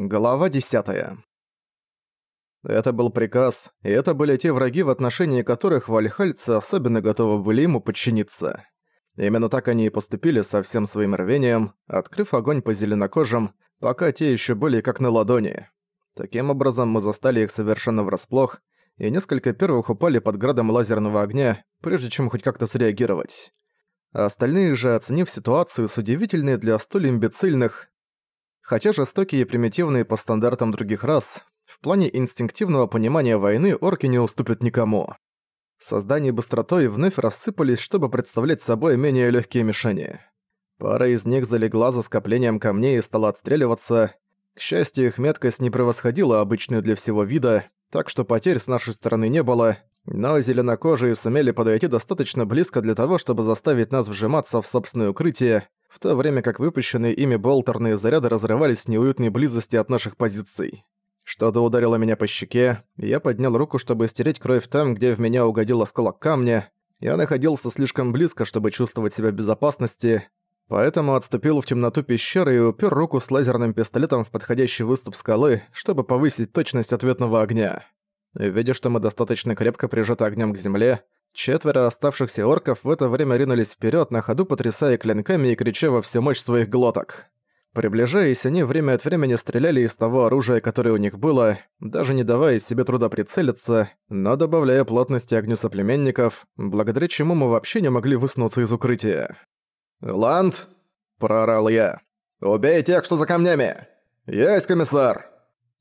Глава 10. Это был приказ, и это были те враги, в отношении которых вальхальцы особенно готовы были ему подчиниться. Именно так они и поступили со всем своим рвением, открыв огонь по зеленокожим, пока те еще были как на ладони. Таким образом, мы застали их совершенно врасплох, и несколько первых упали под градом лазерного огня, прежде чем хоть как-то среагировать. Остальные же, оценив ситуацию с удивительной для столь имбецильных, Хотя жестокие и примитивные по стандартам других рас, в плане инстинктивного понимания войны орки не уступят никому. Создание быстротой вновь рассыпались, чтобы представлять собой менее легкие мишени. Пара из них залегла за скоплением камней и стала отстреливаться. К счастью, их меткость не превосходила обычную для всего вида, так что потерь с нашей стороны не было, но зеленокожие сумели подойти достаточно близко для того, чтобы заставить нас вжиматься в собственное укрытие, в то время как выпущенные ими болтерные заряды разрывались в неуютной близости от наших позиций. Что-то ударило меня по щеке, я поднял руку, чтобы стереть кровь там, где в меня угодил осколок камня. Я находился слишком близко, чтобы чувствовать себя в безопасности, поэтому отступил в темноту пещеры и упер руку с лазерным пистолетом в подходящий выступ скалы, чтобы повысить точность ответного огня. Видя, что мы достаточно крепко прижаты огнем к земле, Четверо оставшихся орков в это время ринулись вперед на ходу, потрясая клинками и крича во всю мощь своих глоток. Приближаясь, они время от времени стреляли из того оружия, которое у них было, даже не давая себе труда прицелиться, но добавляя плотности огню соплеменников, благодаря чему мы вообще не могли высунуться из укрытия. «Ланд!» – проорал я. «Убей тех, что за камнями!» «Есть, комиссар!»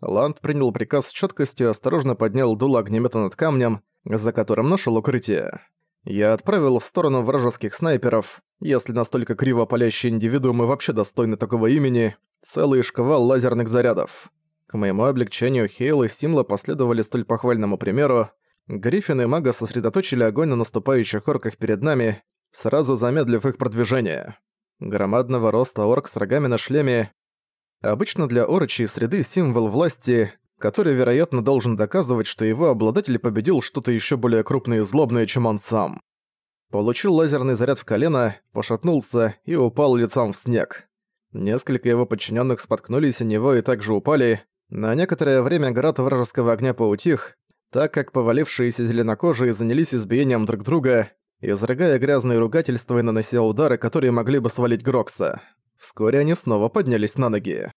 Ланд принял приказ с чёткостью, осторожно поднял дуло огнемета над камнем, за которым нашел укрытие. Я отправил в сторону вражеских снайперов, если настолько криво палящие индивидуумы вообще достойны такого имени, целый шквал лазерных зарядов. К моему облегчению Хейл и Симла последовали столь похвальному примеру. Гриффин и Мага сосредоточили огонь на наступающих орках перед нами, сразу замедлив их продвижение. Громадного роста орк с рогами на шлеме. Обычно для орочей среды символ власти, который, вероятно, должен доказывать, что его обладатель победил что-то еще более крупное и злобное, чем он сам. Получил лазерный заряд в колено, пошатнулся и упал лицом в снег. Несколько его подчиненных споткнулись о него и также упали. На некоторое время град вражеского огня поутих, так как повалившиеся зеленокожие занялись избиением друг друга, изрыгая грязные ругательства и нанося удары, которые могли бы свалить Грокса. Вскоре они снова поднялись на ноги.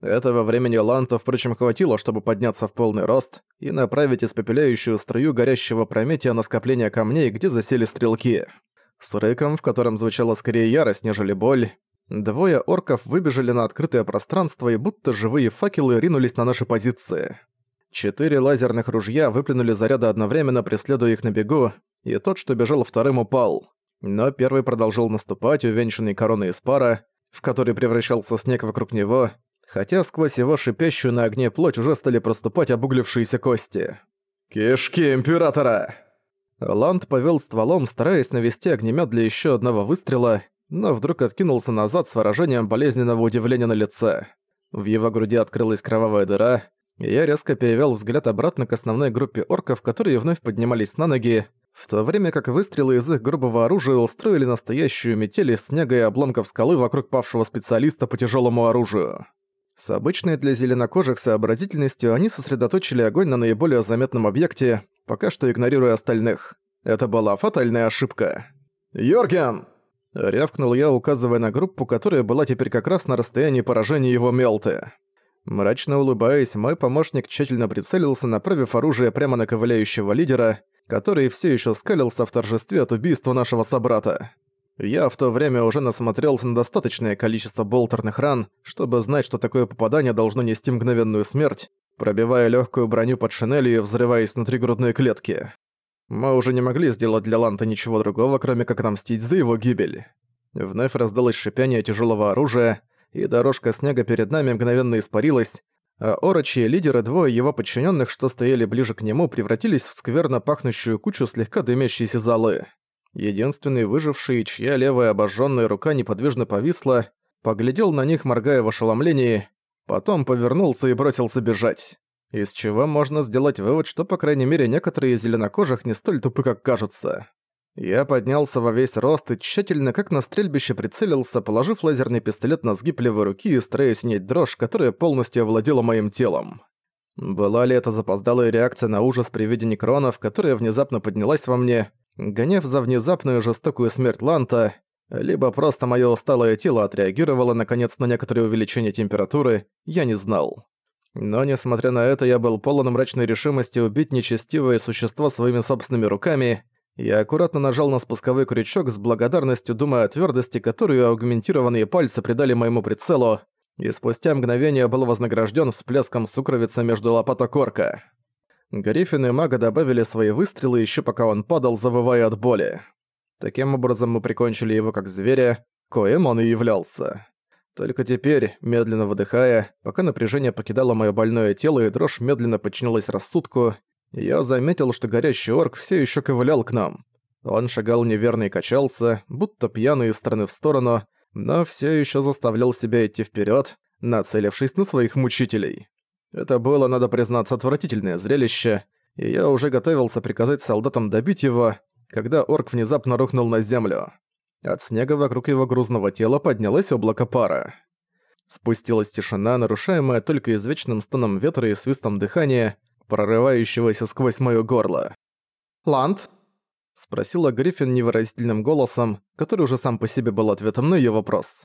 Этого времени Ланта, впрочем, хватило, чтобы подняться в полный рост и направить испепеляющую струю горящего прометия на скопление камней, где засели стрелки. С рыком, в котором звучала скорее ярость, нежели боль, двое орков выбежали на открытое пространство и будто живые факелы ринулись на наши позиции. Четыре лазерных ружья выплюнули заряды одновременно, преследуя их на бегу, и тот, что бежал вторым, упал. Но первый продолжил наступать, увенчанный короной из пара, в который превращался снег вокруг него, хотя сквозь его шипящую на огне плоть уже стали проступать обуглившиеся кости. «Кишки Императора!» Ланд повел стволом, стараясь навести огнемет для еще одного выстрела, но вдруг откинулся назад с выражением болезненного удивления на лице. В его груди открылась кровавая дыра, и я резко перевел взгляд обратно к основной группе орков, которые вновь поднимались на ноги, в то время как выстрелы из их грубого оружия устроили настоящую метель из снега и обломков скалы вокруг павшего специалиста по тяжелому оружию. С обычной для зеленокожих сообразительностью они сосредоточили огонь на наиболее заметном объекте, пока что игнорируя остальных. Это была фатальная ошибка. «Йорген!» — рявкнул я, указывая на группу, которая была теперь как раз на расстоянии поражения его мелты. Мрачно улыбаясь, мой помощник тщательно прицелился, направив оружие прямо на ковыляющего лидера, который все еще скалился в торжестве от убийства нашего собрата. Я в то время уже насмотрелся на достаточное количество болтерных ран, чтобы знать, что такое попадание должно нести мгновенную смерть, пробивая легкую броню под шинелью и взрываясь внутри грудной клетки. Мы уже не могли сделать для Ланта ничего другого, кроме как отомстить за его гибель. Вновь раздалось шипение тяжелого оружия, и дорожка снега перед нами мгновенно испарилась, а орочи и лидеры двое его подчиненных, что стояли ближе к нему, превратились в скверно пахнущую кучу слегка дымящейся золы. Единственный выживший, чья левая обожженная рука неподвижно повисла, поглядел на них, моргая в ошеломлении, потом повернулся и бросился бежать. Из чего можно сделать вывод, что, по крайней мере, некоторые из зеленокожих не столь тупы, как кажутся. Я поднялся во весь рост и тщательно, как на стрельбище, прицелился, положив лазерный пистолет на сгиб левой руки и стараясь унять дрожь, которая полностью овладела моим телом. Была ли это запоздалая реакция на ужас при виде некронов, которая внезапно поднялась во мне, гоняв за внезапную жестокую смерть Ланта, либо просто моё усталое тело отреагировало наконец на некоторое увеличение температуры, я не знал. Но несмотря на это, я был полон мрачной решимости убить нечестивое существо своими собственными руками, я аккуратно нажал на спусковой крючок с благодарностью, думая о твёрдости, которую аугментированные пальцы придали моему прицелу, и спустя мгновение был вознагражден всплеском сукровица между лопаток орка. Гриффин и мага добавили свои выстрелы еще пока он падал, завывая от боли. Таким образом мы прикончили его как зверя, коим он и являлся. Только теперь, медленно выдыхая, пока напряжение покидало мое больное тело и дрожь медленно подчинилась рассудку, я заметил, что горящий орк все еще ковылял к нам. Он шагал неверно и качался, будто пьяный из стороны в сторону, но все еще заставлял себя идти вперед, нацелившись на своих мучителей. Это было, надо признаться, отвратительное зрелище, и я уже готовился приказать солдатам добить его, когда орк внезапно рухнул на землю. От снега вокруг его грузного тела поднялось облако пара. Спустилась тишина, нарушаемая только извечным стоном ветра и свистом дыхания, прорывающегося сквозь моё горло. «Ланд?» — спросила Гриффин невыразительным голосом, который уже сам по себе был ответом на её вопрос.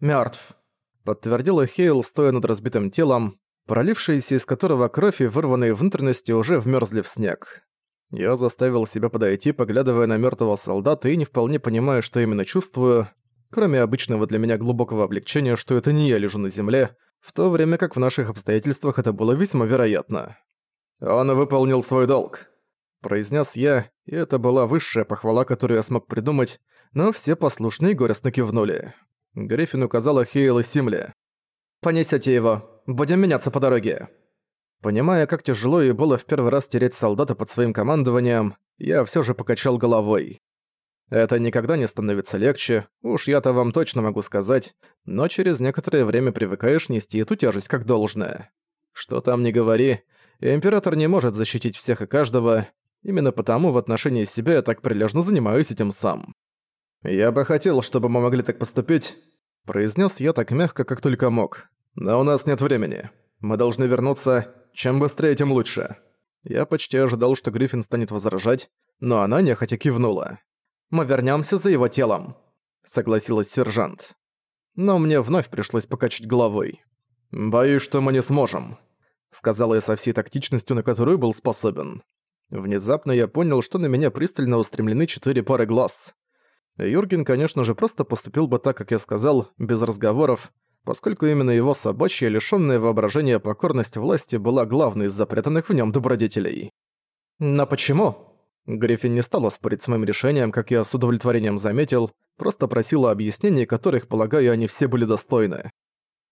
«Мёртв», — подтвердила Хейл, стоя над разбитым телом, пролившиеся из которого кровь и вырванные внутренности уже вмёрзли в снег. Я заставил себя подойти, поглядывая на мёртвого солдата и не вполне понимая, что именно чувствую, кроме обычного для меня глубокого облегчения, что это не я лежу на земле, в то время как в наших обстоятельствах это было весьма вероятно. «Он выполнил свой долг», — произнес я, и это была высшая похвала, которую я смог придумать, но все послушные горестно кивнули. Гриффин указала Хейл и Симле. «Понесете его. Будем меняться по дороге». Понимая, как тяжело и было в первый раз терять солдата под своим командованием, я все же покачал головой. Это никогда не становится легче, уж я-то вам точно могу сказать, но через некоторое время привыкаешь нести эту тяжесть как должное. Что там не говори, Император не может защитить всех и каждого, именно потому в отношении себя я так прилежно занимаюсь этим сам. «Я бы хотел, чтобы мы могли так поступить», — произнес я так мягко, как только мог. «Но у нас нет времени. Мы должны вернуться. Чем быстрее, тем лучше». Я почти ожидал, что Гриффин станет возражать, но она нехотя кивнула. «Мы вернёмся за его телом», — согласилась сержант. Но мне вновь пришлось покачать головой. «Боюсь, что мы не сможем», сказала я со всей тактичностью, на которую был способен. Внезапно я понял, что на меня пристально устремлены четыре пары глаз. Юрген, конечно же, просто поступил бы так, как я сказал, без разговоров, поскольку именно его собачья, лишённая воображения покорность власти была главной из запрятанных в нём добродетелей. «Но почему?» Гриффин не стала спорить с моим решением, как я с удовлетворением заметил, просто просила объяснений, которых, полагаю, они все были достойны.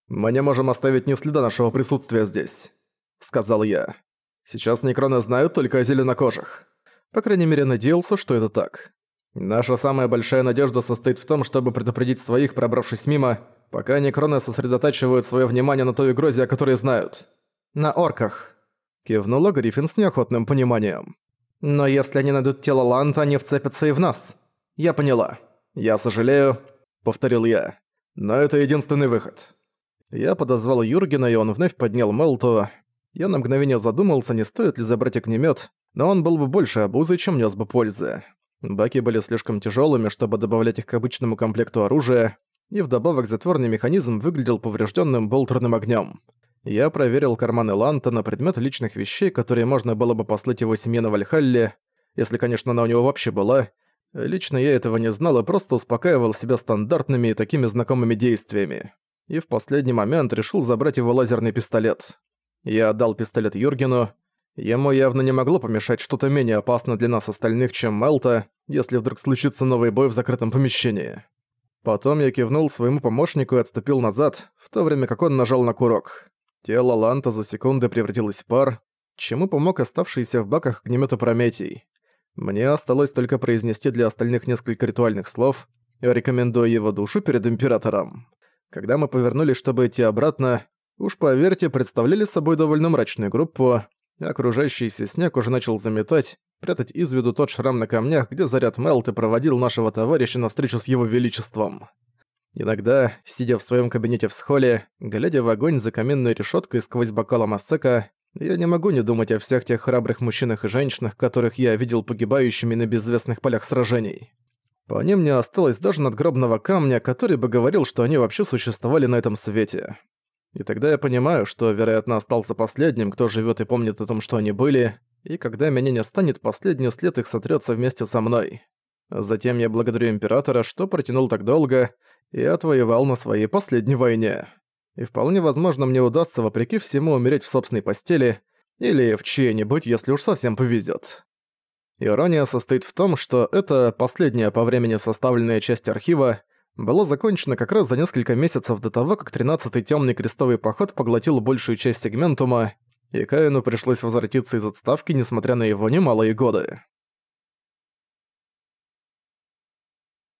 «Мы не можем оставить ни следа нашего присутствия здесь сказал я. «Сейчас некроны знают только о зеленокожих. По крайней мере, надеялся, что это так. Наша самая большая надежда состоит в том, чтобы предупредить своих, пробравшись мимо, пока некроны сосредотачивают свое внимание на той угрозе, о которой знают. На орках», — кивнула Гриффин с неохотным пониманием. «Но если они найдут тело Ланта, они вцепятся и в нас. Я поняла. Я сожалею», — повторил я. «Но это единственный выход». Я подозвал Юргена, и он вновь поднял Мелту. Я на мгновение задумался, не стоит ли забрать огнемет, но он был бы больше обузой, чем нес бы пользы. Баки были слишком тяжелыми, чтобы добавлять их к обычному комплекту оружия, и вдобавок затворный механизм выглядел поврежденным болтерным огнем. Я проверил карманы Ланта на предмет личных вещей, которые можно было бы послать его семье на Вальхалле, если, конечно, она у него вообще была. Лично я этого не знал и просто успокаивал себя стандартными и такими знакомыми действиями. И в последний момент решил забрать его лазерный пистолет. Я отдал пистолет Юргену. Ему явно не могло помешать что-то менее опасное для нас остальных, чем Мелта, если вдруг случится новый бой в закрытом помещении. Потом я кивнул своему помощнику и отступил назад, в то время как он нажал на курок. Тело Ланта за секунды превратилось в пар, чему помог оставшийся в баках огнемёта Прометий. Мне осталось только произнести для остальных несколько ритуальных слов, рекомендуя его душу перед Императором. Когда мы повернулись, чтобы идти обратно, Уж поверьте, представляли собой довольно мрачную группу, окружающийся снег уже начал заметать, прятать из виду тот шрам на камнях, где заряд Мелт и проводил нашего товарища на встречу с его величеством. Иногда, сидя в своем кабинете в схоле, глядя в огонь за каменной решеткой сквозь бокал Массека, я не могу не думать о всех тех храбрых мужчинах и женщинах, которых я видел погибающими на безвестных полях сражений. По ним не осталось даже надгробного камня, который бы говорил, что они вообще существовали на этом свете. И тогда я понимаю, что, вероятно, остался последним, кто живет и помнит о том, что они были, и когда меня не станет, последний след их сотрется вместе со мной. Затем я благодарю Императора, что протянул так долго и отвоевал на своей последней войне. И вполне возможно мне удастся, вопреки всему, умереть в собственной постели или в чьей-нибудь, если уж совсем повезет. Ирония состоит в том, что эта последняя по времени составленная часть архива была закончена как раз за несколько месяцев до того, как 13-й Тёмный Крестовый Поход поглотил большую часть сегментума, и Каину пришлось возвратиться из отставки, несмотря на его немалые годы.